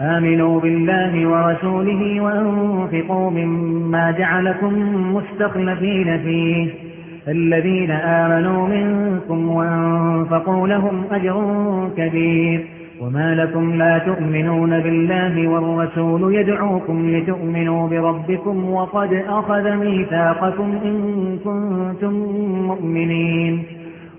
آمنوا بالله ورسوله وأنفقوا مما جعلكم مستخلفين فيه. الذين آمنوا منكم وأنفقوا لهم أجر كبير. وما لكم لا تؤمنون بالله والرسول يدعوكم لتؤمنوا بربكم وقد أخذ ميثاقكم إن كنتم مؤمنين.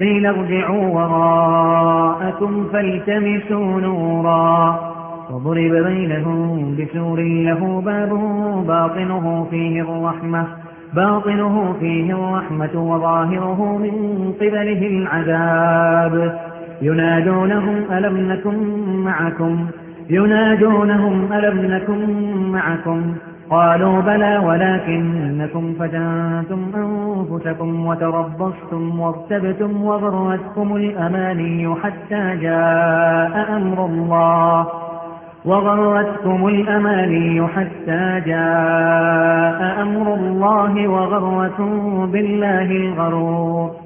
قيل ارجعوا وراءكم فالتمسوا نورا. وضرب بينهم بسور له باب باطنه فيه الرحمة باطنه فيه الرحمة وظاهره من قبله العذاب. ينادونهم ألم نكن معكم؟ ينادونهم ألم نكن معكم؟ قالوا بلى ولكنكم فتنتم أنفسكم وتربصتم وارتبتم وغرتكم الأماني حتى جاء أمر الله. وغرتكم الأماني حتى جاء أمر الله وغرتم بالله الغرور.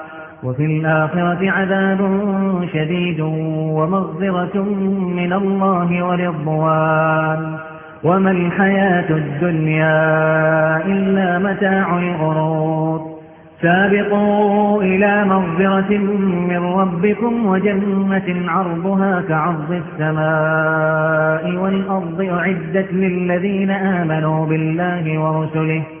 وفي الآخرة عذاب شديد ومغفرة من الله ورضوان. وما الحياة الدنيا إلا متاع الغرور. سابقوا إلى مغفرة من ربكم وجنة عرضها كعرض السماء والأرض أعدت للذين آمنوا بالله ورسله.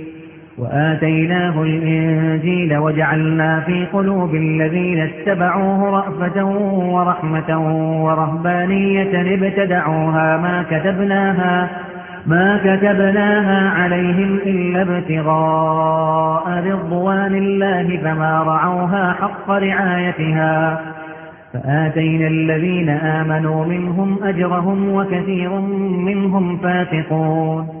وآتيناه الإنجيل وجعلنا في قلوب الذين اتبعوه رأفة ورحمة ورهبانية ابتدعوها ما كتبناها ما كتبناها عليهم إلا ابتغاء رضوان الله فما رعوها حق رعايتها فآتينا الذين آمنوا منهم أجرهم وكثير منهم فاتقون